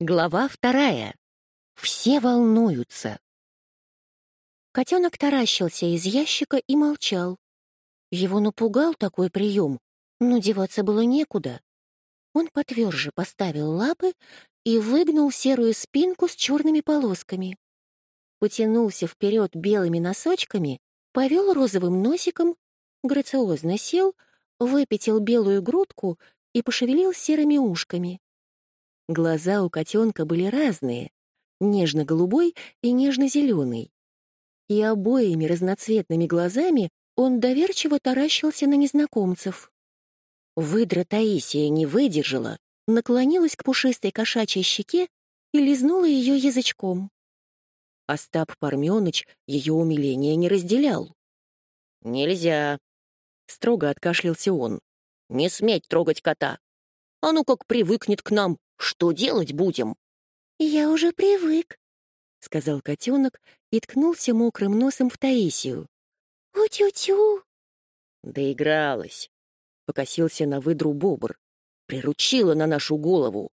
Глава вторая. Все волнуются. Котенок таращился из ящика и молчал. Его напугал такой прием, но деваться было некуда. Он потверже поставил лапы и выгнул серую спинку с черными полосками. Потянулся вперед белыми носочками, повел розовым носиком, грациозно сел, выпятил белую грудку и пошевелил серыми ушками. Глаза у котенка были разные — нежно-голубой и нежно-зеленый. И обоими разноцветными глазами он доверчиво таращился на незнакомцев. Выдра Таисия не выдержала, наклонилась к пушистой кошачьей щеке и лизнула ее язычком. Остап Парменыч ее умиление не разделял. «Нельзя», — строго откашлялся он. «Не сметь трогать кота. А ну как привыкнет к нам, что делать будем?» «Я уже привык», — сказал котенок и ткнулся мокрым носом в Таисию. «У-тю-тю!» «Доигралась», — покосился на выдру бобр. «Приручила на нашу голову.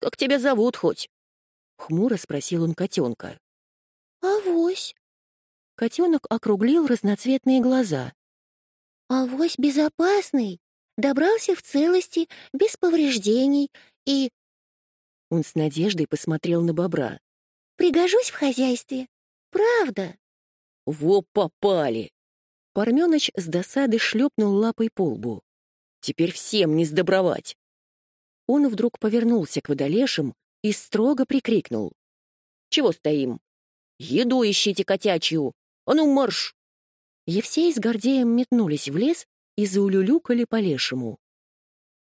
Как тебя зовут хоть?» Хмуро спросил он котенка. «Авось». Котенок округлил разноцветные глаза. «Авось безопасный, добрался в целости, без повреждений и он с надеждой посмотрел на бобра. «Пригожусь в хозяйстве. Правда». «Во попали!» Парменыч с досады шлепнул лапой по лбу. «Теперь всем не сдобровать!» Он вдруг повернулся к водолешим и строго прикрикнул. «Чего стоим? Еду ищите котячью! А ну марш!» Евсей с Гордеем метнулись в лес и заулюлюкали по лешему.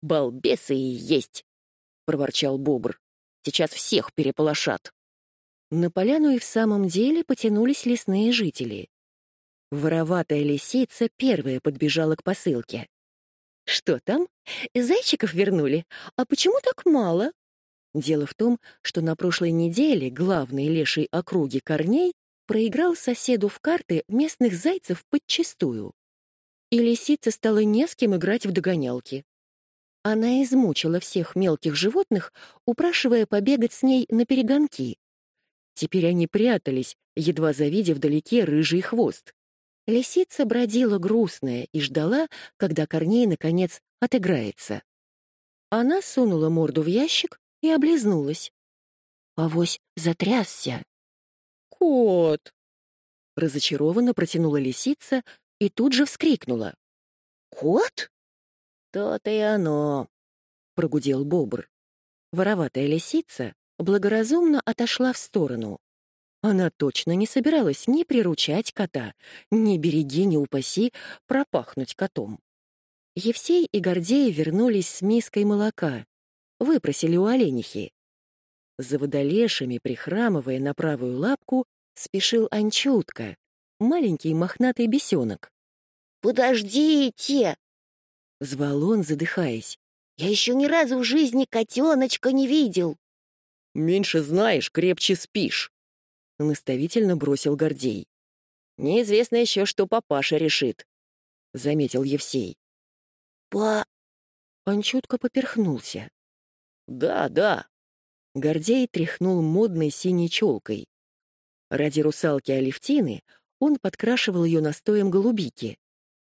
«Балбесы и есть!» — проворчал бобр. Сейчас всех переполошат. На поляну и в самом деле потянулись лесные жители. Вороватая лисица первая подбежала к посылке. «Что там? Зайчиков вернули? А почему так мало?» Дело в том, что на прошлой неделе главный леший округи Корней проиграл соседу в карты местных зайцев подчистую. И лисица стала не с кем играть в догонялки. Она измучила всех мелких животных, упрашивая побегать с ней на перегонки. Теперь они прятались, едва завидев вдалеке рыжий хвост. Лисица бродила грустная и ждала, когда Корней, наконец, отыграется. Она сунула морду в ящик и облизнулась. Авось затрясся. «Кот!» Разочарованно протянула лисица и тут же вскрикнула. «Кот?» «То-то и оно», — прогудел бобр. Вороватая лисица благоразумно отошла в сторону. Она точно не собиралась ни приручать кота, ни береги, ни упаси пропахнуть котом. Евсей и Гордей вернулись с миской молока, выпросили у оленихи. За водолешами, прихрамывая на правую лапку, спешил Анчутка, маленький мохнатый бесенок. «Подождите!» — звал он, задыхаясь. «Я еще ни разу в жизни котеночка не видел!» «Меньше знаешь, крепче спишь!» — наставительно бросил Гордей. «Неизвестно еще, что папаша решит», — заметил Евсей. «Па...» Он чутко поперхнулся. «Да, да». Гордей тряхнул модной синей челкой. Ради русалки Алевтины он подкрашивал ее настоем голубики.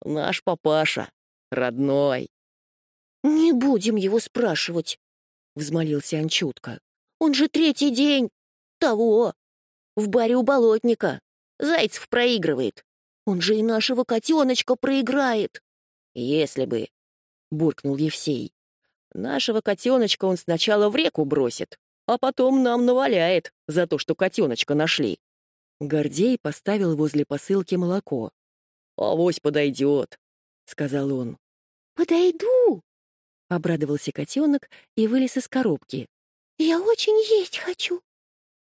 «Наш папаша родной. «Не будем его спрашивать», — взмолился Анчутка. «Он же третий день того, в баре у болотника. Зайцев проигрывает. Он же и нашего котеночка проиграет». «Если бы», — буркнул Евсей. «Нашего котеночка он сначала в реку бросит, а потом нам наваляет за то, что котеночка нашли». Гордей поставил возле посылки молоко. «Авось подойдет», — сказал он. «Подойду!» — обрадовался котенок и вылез из коробки. «Я очень есть хочу!»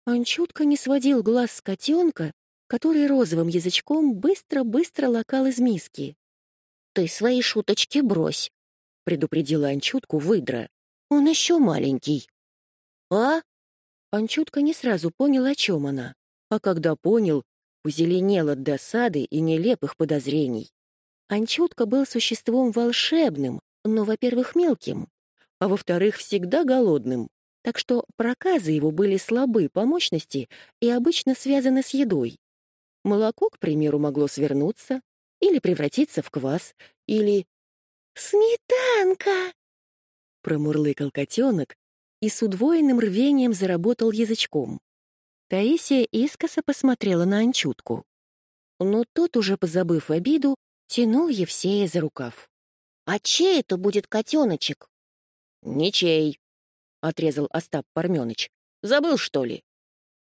Он чутко не сводил глаз с котенка, который розовым язычком быстро-быстро лакал из миски. «Ты свои шуточки брось», — предупредила Анчутку выдра. «Он еще маленький». «А?» Анчутка не сразу понял, о чем она, а когда понял, позеленел от досады и нелепых подозрений. Анчутка был существом волшебным, но, во-первых, мелким, а во-вторых, всегда голодным. так что проказы его были слабы по мощности и обычно связаны с едой. Молоко, к примеру, могло свернуться или превратиться в квас, или... «Сметанка!» — промурлыкал котенок и с удвоенным рвением заработал язычком. Таисия искоса посмотрела на Анчутку. Но тот, уже позабыв обиду, тянул Евсея за рукав. «А чей это будет котеночек?» «Ничей», — отрезал Остап Парменыч. «Забыл, что ли?»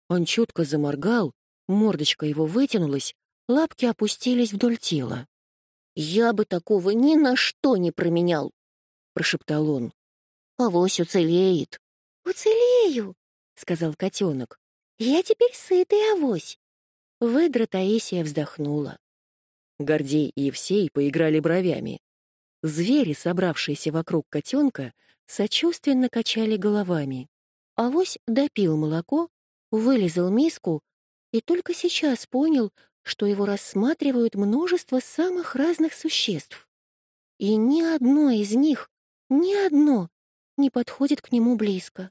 Он чутко заморгал, мордочка его вытянулась, лапки опустились вдоль тела. «Я бы такого ни на что не променял», — прошептал он. «Авось уцелеет». «Уцелею», — сказал котенок. «Я теперь сытый авось». Выдра Таисия вздохнула. Гордей и Евсей поиграли бровями. Звери, собравшиеся вокруг котенка, сочувственно качали головами. Авось допил молоко, вылезал миску и только сейчас понял, что его рассматривают множество самых разных существ. И ни одно из них, ни одно не подходит к нему близко.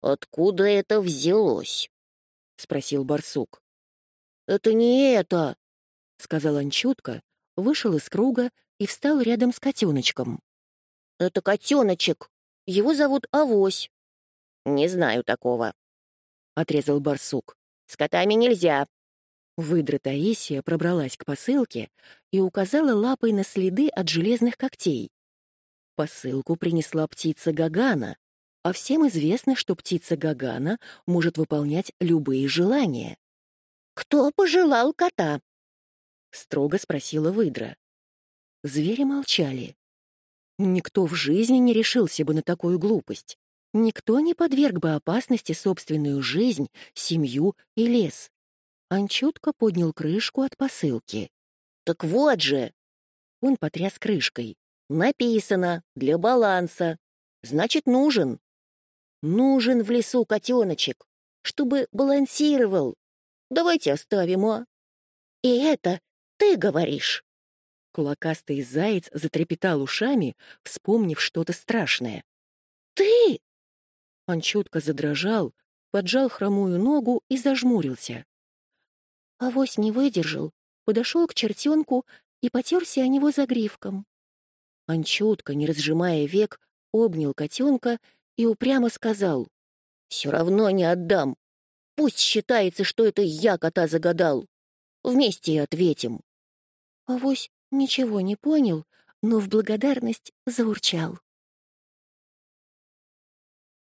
«Откуда это взялось?» — спросил барсук. «Это не это!» — сказал он чутко, вышел из круга и встал рядом с котеночком. «Это котеночек!» Его зовут Авось». «Не знаю такого», — отрезал барсук. «С котами нельзя». Выдра Таисия пробралась к посылке и указала лапой на следы от железных когтей. Посылку принесла птица Гагана, а всем известно, что птица Гагана может выполнять любые желания. «Кто пожелал кота?» — строго спросила выдра. Звери молчали. Никто в жизни не решился бы на такую глупость. Никто не подверг бы опасности собственную жизнь, семью и лес. Анчутка поднял крышку от посылки. «Так вот же!» Он потряс крышкой. «Написано, для баланса. Значит, нужен. Нужен в лесу котеночек, чтобы балансировал. Давайте оставим, а? И это ты говоришь?» Кулакастый заяц затрепетал ушами, вспомнив что-то страшное. «Ты!» Он чутко задрожал, поджал хромую ногу и зажмурился. Авось не выдержал, подошел к чертенку и потерся о него загривком. Он чутко, не разжимая век, обнял котенка и упрямо сказал. «Все равно не отдам. Пусть считается, что это я кота загадал. Вместе и ответим». Авось ничего не понял, но в благодарность заурчал.